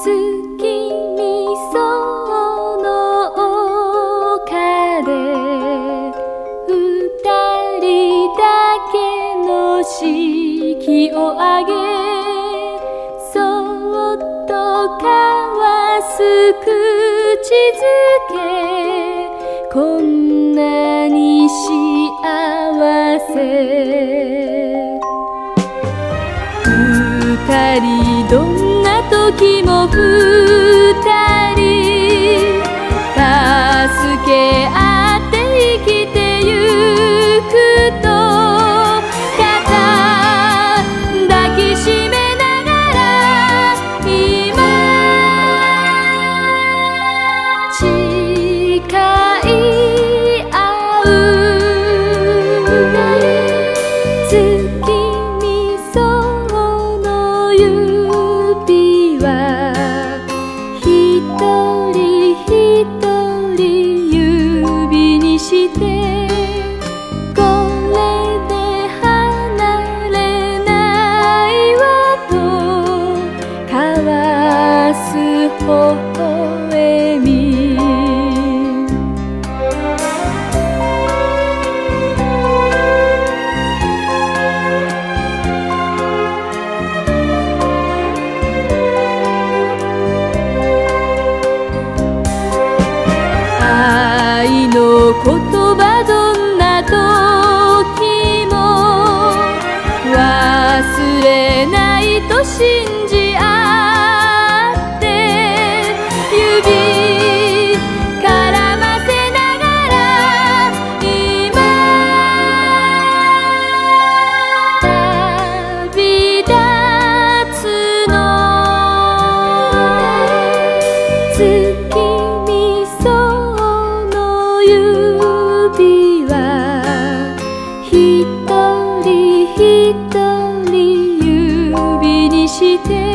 月見その丘で二人だけの式をあげそっとかわすくちづけこんなに幸せ二人どん時も二人す微笑み。愛の言葉どんな時も忘れないと信じ指は一人一人指にして。